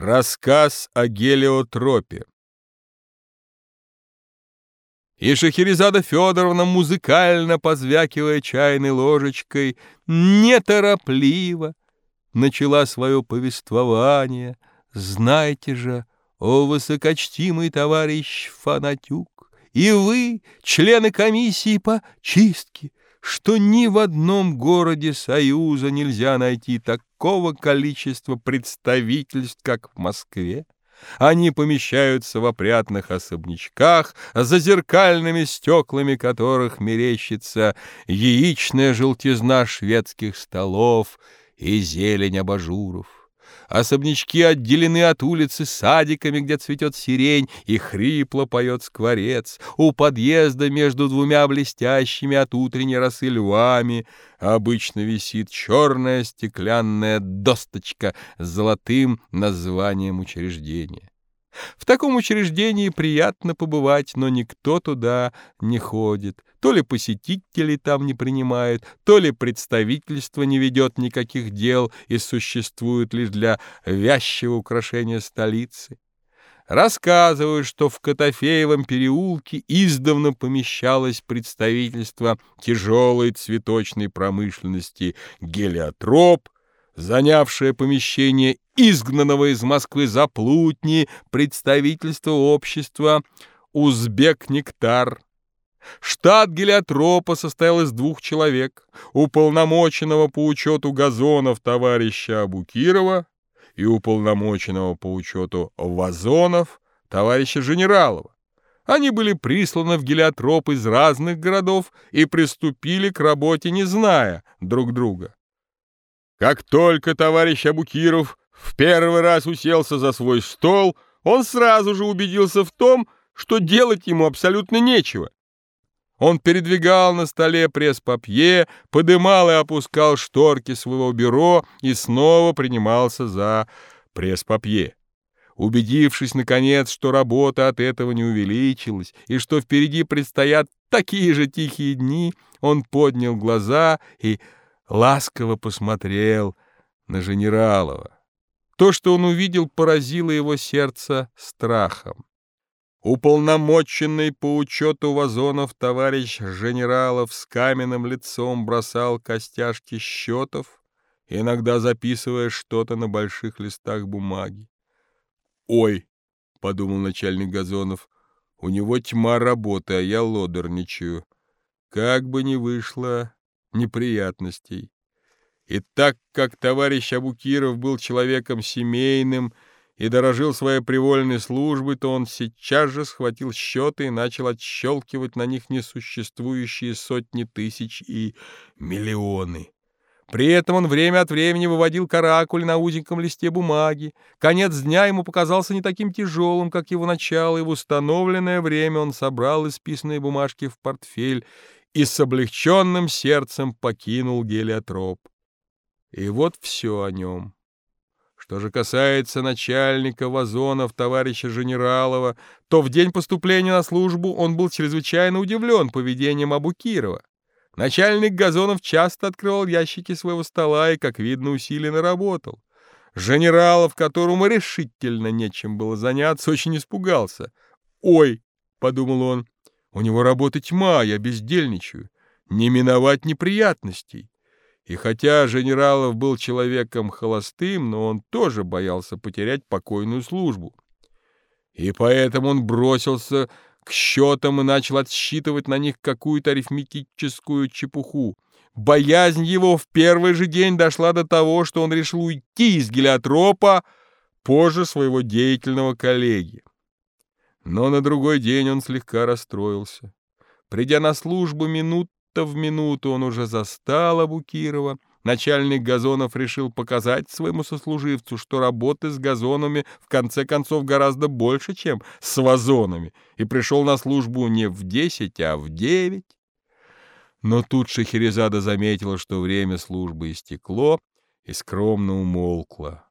Рассказ о гелиотропе И Шахерезада Федоровна, музыкально позвякивая чайной ложечкой, неторопливо начала свое повествование. Знаете же, о высокочтимый товарищ Фанатюк, и вы, члены комиссии по чистке, что ни в одном городе Союза нельзя найти такого количества представительств, как в Москве. Они помещаются в опрятных особнячках, за зеркальными стеклами которых мерещится яичная желтизна шведских столов и зелень абажуров. Особнячки отделены от улицы садиками, где цветет сирень, и хрипло поет скворец. У подъезда между двумя блестящими от утренней росы львами обычно висит черная стеклянная досточка с золотым названием учреждения. Таком учреждении приятно побывать, но никто туда не ходит. То ли посетители там не принимают, то ли представительство не ведет никаких дел и существует лишь для вязчего украшения столицы. Рассказывают, что в Котофеевом переулке издавна помещалось представительство тяжелой цветочной промышленности «Гелиотроп», занявшее помещение изгнанного из Москвы за плутни представительства общества «Узбек-Нектар». Штат гелиотропа состоял из двух человек, уполномоченного по учету газонов товарища Абукирова и уполномоченного по учету вазонов товарища Женералова. Они были присланы в гелиотроп из разных городов и приступили к работе, не зная друг друга. Как только товарищ Абукиров в первый раз уселся за свой стол, он сразу же убедился в том, что делать ему абсолютно нечего. Он передвигал на столе пресс-папье, подымал и опускал шторки своего бюро и снова принимался за пресс-папье. Убедившись, наконец, что работа от этого не увеличилась и что впереди предстоят такие же тихие дни, он поднял глаза и ласково посмотрел на Женералова. То, что он увидел, поразило его сердце страхом. Уполномоченный по учету вазонов товарищ Женералов с каменным лицом бросал костяшки счетов, иногда записывая что-то на больших листах бумаги. «Ой!» — подумал начальник Газонов. «У него тьма работы, а я лодорничаю. Как бы ни вышло, неприятностей. И так как товарищ Абукиров был человеком семейным и дорожил своей привольной службой, то он сейчас же схватил счеты и начал отщелкивать на них несуществующие сотни тысяч и миллионы. При этом он время от времени выводил каракули на узеньком листе бумаги. Конец дня ему показался не таким тяжелым, как его начало, и в установленное время он собрал исписанные бумажки в портфель и с облегченным сердцем покинул гелиотроп. И вот все о нем. Что же касается начальника вазонов товарища Женералова, то в день поступления на службу он был чрезвычайно удивлен поведением Абукирова. Начальник газонов часто открывал ящики своего стола и, как видно, усиленно работал. Женералов, которому решительно нечем было заняться, очень испугался. «Ой!» — подумал он, у него работа тьма, я бездельничаю. Не миновать неприятностей. И хотя Женералов был человеком холостым, но он тоже боялся потерять покойную службу. И поэтому он бросился к счетам и начал отсчитывать на них какую-то арифметическую чепуху. Боязнь его в первый же день дошла до того, что он решил уйти из гелиотропа позже своего деятельного коллеги. Но на другой день он слегка расстроился. Придя на службу минута в минуту, он уже застал Абукирова. Начальник газонов решил показать своему сослуживцу, что работы с газонами в конце концов гораздо больше, чем с вазонами, и пришел на службу не в десять, а в девять. Но тут Шахерезада заметила, что время службы истекло, и скромно умолкла.